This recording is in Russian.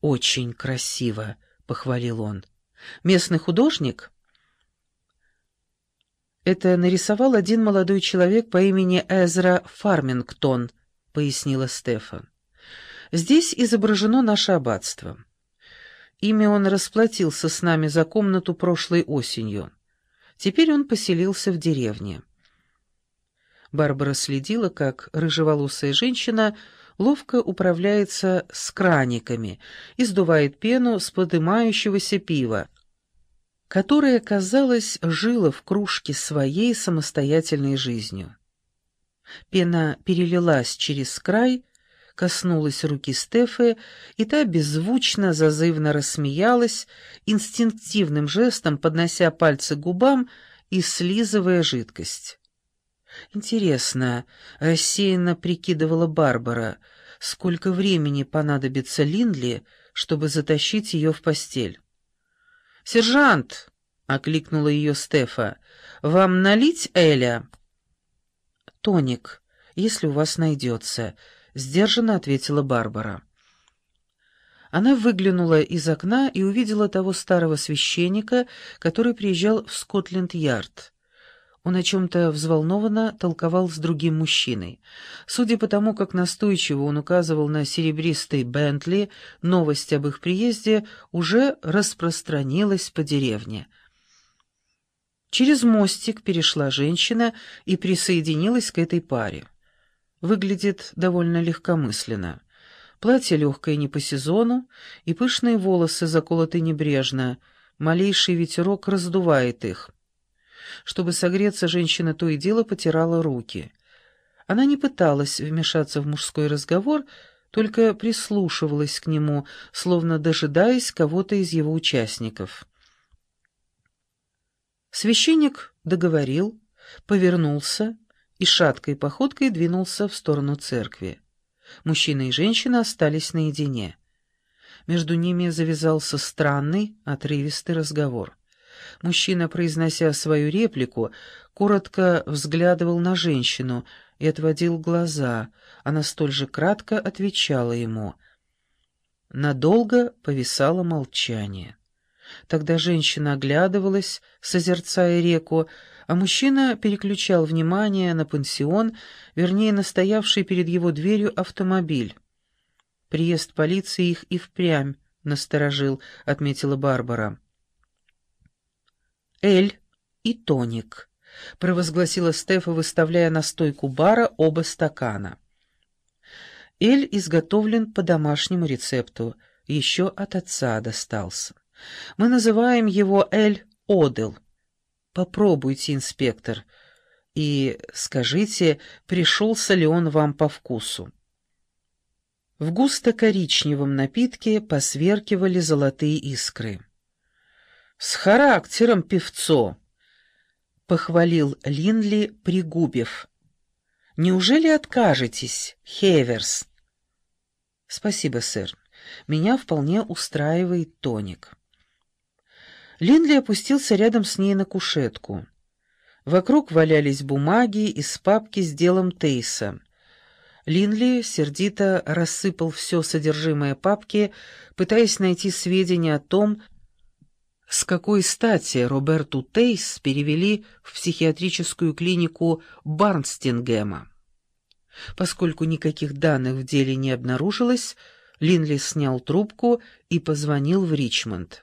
«Очень красиво», — похвалил он. «Местный художник?» «Это нарисовал один молодой человек по имени Эзра Фармингтон», — пояснила Стефан. «Здесь изображено наше аббатство. Ими он расплатился с нами за комнату прошлой осенью. Теперь он поселился в деревне». Барбара следила, как рыжеволосая женщина ловко управляется с краниками и сдувает пену с подымающегося пива, которое, казалось, жило в кружке своей самостоятельной жизнью. Пена перелилась через край, коснулась руки Стефы, и та беззвучно, зазывно рассмеялась, инстинктивным жестом поднося пальцы к губам и слизывая жидкость. Интересно, рассеянно прикидывала Барбара, сколько времени понадобится Линдли, чтобы затащить ее в постель. «Сержант!» — окликнула ее Стефа. «Вам налить Эля?» «Тоник, если у вас найдется», — сдержанно ответила Барбара. Она выглянула из окна и увидела того старого священника, который приезжал в Скотленд-Ярд. Он о чем-то взволнованно толковал с другим мужчиной. Судя по тому, как настойчиво он указывал на серебристый Бентли, новость об их приезде уже распространилась по деревне. Через мостик перешла женщина и присоединилась к этой паре. Выглядит довольно легкомысленно. Платье легкое не по сезону, и пышные волосы заколоты небрежно, малейший ветерок раздувает их — чтобы согреться, женщина то и дело потирала руки. Она не пыталась вмешаться в мужской разговор, только прислушивалась к нему, словно дожидаясь кого-то из его участников. Священник договорил, повернулся и шаткой походкой двинулся в сторону церкви. Мужчина и женщина остались наедине. Между ними завязался странный, отрывистый разговор. Мужчина, произнося свою реплику, коротко взглядывал на женщину и отводил глаза. Она столь же кратко отвечала ему. Надолго повисало молчание. Тогда женщина оглядывалась, созерцая реку, а мужчина переключал внимание на пансион, вернее, на стоявший перед его дверью автомобиль. «Приезд полиции их и впрямь насторожил», — отметила Барбара. «Эль и тоник», — провозгласила Стефа, выставляя на стойку бара оба стакана. Эль изготовлен по домашнему рецепту, еще от отца достался. Мы называем его Эль Одел. Попробуйте, инспектор, и скажите, пришелся ли он вам по вкусу. В густо-коричневом напитке посверкивали золотые искры. «С характером певцо!» — похвалил Линли, пригубив. «Неужели откажетесь, Хеверс?» «Спасибо, сэр. Меня вполне устраивает тоник». Линли опустился рядом с ней на кушетку. Вокруг валялись бумаги из папки с делом Тейса. Линли сердито рассыпал все содержимое папки, пытаясь найти сведения о том, с какой стати Роберту Тейс перевели в психиатрическую клинику Барнстингема? Поскольку никаких данных в деле не обнаружилось, Линли снял трубку и позвонил в Ричмонд.